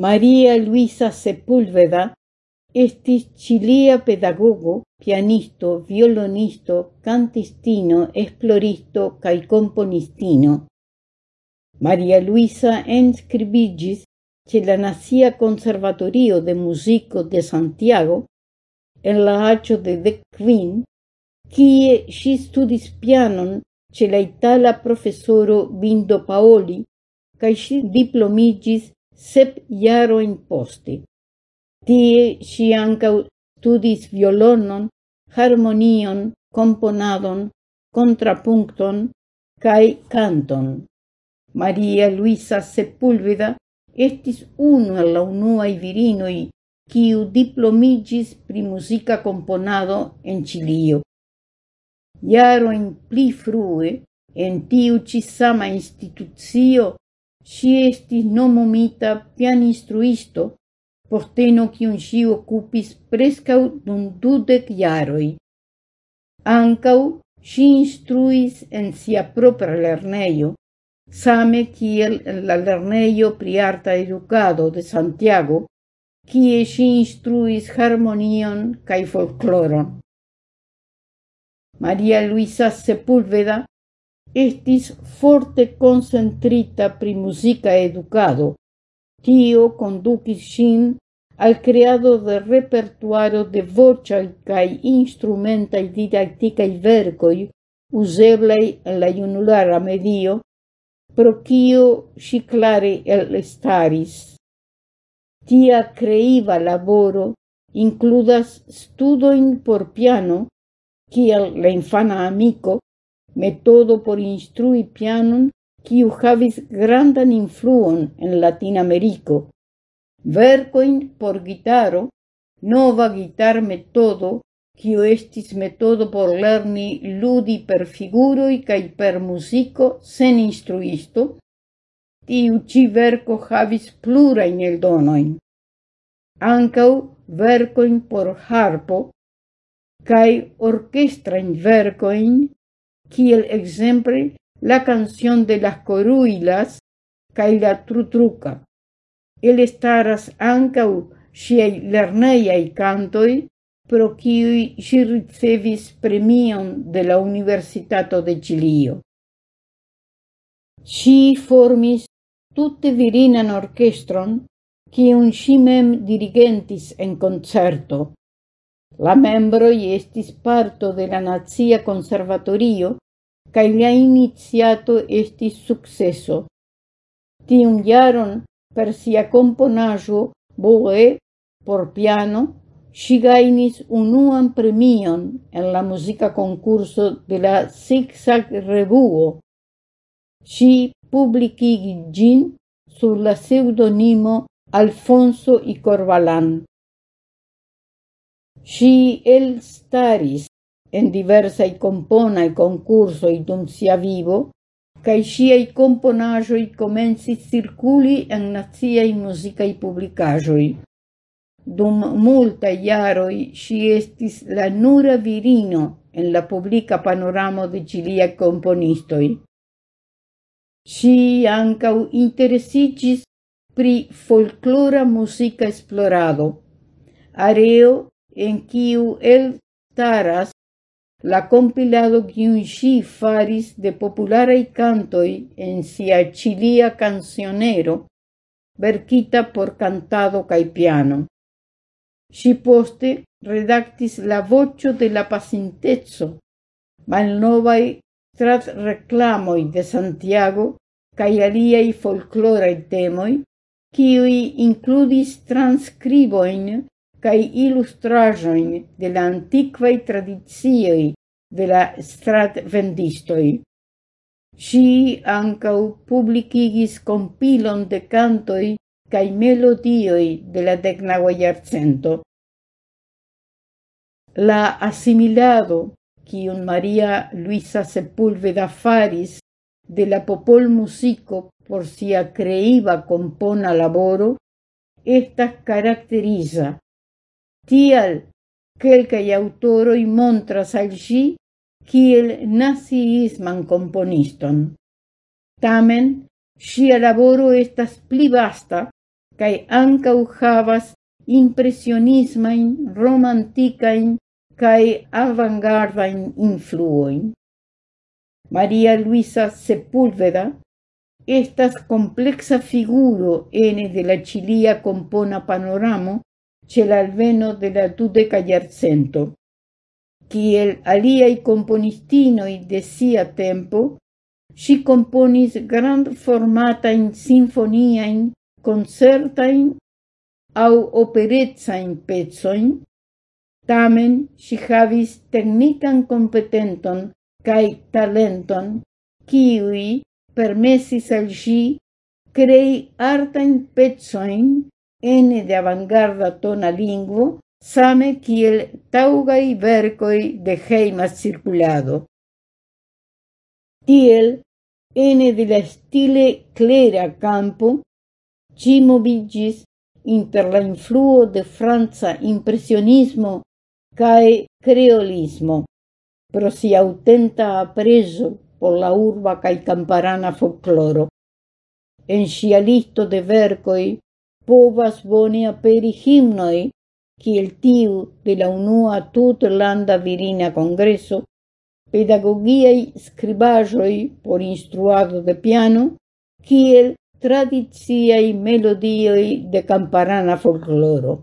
Maria Luisa Sepúlveda estis chilia pedagogo, pianisto, violonisto, cantistino, esploristo cae componistino. Maria Luisa enscribigis che la Nacia Conservatorio de Musico de Santiago en la hacho de De Queen, kie si studis pianon ce la itala professoro Bindo Paoli, cae si diplomigis sep jaroin posti. Tie si ankaŭ studis violonon, harmonion, componadon, contrapuncton, cae canton. Maria Luisa Sepulveda estis uno el la unuae virinoi quiu diplomigis pri musica componado en Chilio. Iaro in pli frue, en tiu ci sama institucio, Si estis nomumita pianistruisto, posteno kiun si occupis prescau dun dudec jaroj. Ancau si instruis en sia propra lerneio, same kiel la lerneio pri arta de Santiago, kie si instruis harmonion cae folkloron. Maria Luisa Sepúlveda estis forte concentrita pri musica educado. Tio conducis sin al creado de repertuaro de vocai cae instrumentai didacticai vergoi useblei en la junulara medio, pro cio si clare el estaris. Tia creiva laboro includas studoin por piano, kiel la infana amico, metodo por instrui pianon, quiu havis grandan influon en Latinameriko. Vercoin por gitaro, nova gitar metodo, quiu estis metodo por lerni ludi per figuroi cae per musico sen instruisto, tiu ci verco havis plurain eldonoin. Ancau vercoin por harpo, cae orchestrain vercoin kiel exemple la canción de las coruilas cae la trutruca. El estaras ancau siei lerneiai cantoi, pro kiui si ricevis premion de la Universitato de Chilio. Si formis tutte virinan orchestron, cium si mem dirigentis en concerto, La membroi estis parto de la Nazia Conservatorio, cae lia iniziato estis successo. Tiun jaron per sia komponaĵo Boe por piano si gainis unuan premion en la musica concurso de la Zigzag Revuo. Si publicigi gin sur la pseudonimo Alfonso y Corbalán. Si el staris en diversai componai concursoi dum sia vivo, cae siei componajoi comensis circuli en naziai musicai publicajoi. Dum multa iaroi si estis la nura virino en la publica panoramo de cilia componistoi. Si ancau interesigis pri folclora musica esplorado, areo en kiu elstaras la compilado kiun faris de popularaj cantoj en sia ĉilia cancionero, verkita por cantado caipiano. piano. Poste redactis la voĉo de la pasinteco, malnovaj tratreklamoj de Santiago kaj aliaj folkloraj temoj, kiuj inkludis transkribojn cae illustrajoin de la antiquae tradizioi de la stratvendistoi. Si ancau publicigis compilon de cantoi cae melodioi de la decnaua iarcento. La assimilado, quion Maria Luisa Sepúlveda faris de la popol musico por sia creiva compona laboro, estas caracteriza Tial quelcae autoroi montras al si kiel naziisman komponiston. Tamen, sia laboro estas pli vasta cae ancau havas impresionismajn, romanticain, cae avangardajn influoin. Maria Luisa Sepúlveda estas kompleksa figuro ene de la chilia compona panoramo ce l'alveno de la dudeca iarcento. Ciel aliai componistinoi de sia tempo, si componis grand formatain sinfoniain, concertain au operetzain pezoin, tamen si havis technican competenton cae talenton, kiui permesis al si crei artain pezoin ene de avangarda tona lingvo, same kiel taugai vercoi de heima circulado. Tiel, ene de la stile clera campo, ci moviĝis inter la influo de Franza impressionismo cae creolismo, pro si autenta apreso por la urba cae camparana folcloro. En sia listo de vercoi povas bone aperi himnoi, kiel tiu de la unua tutlanda virina congreso, pedagogiai scribajoi por instruado de piano, kiel tradiziai melodioi de camparana folcloro.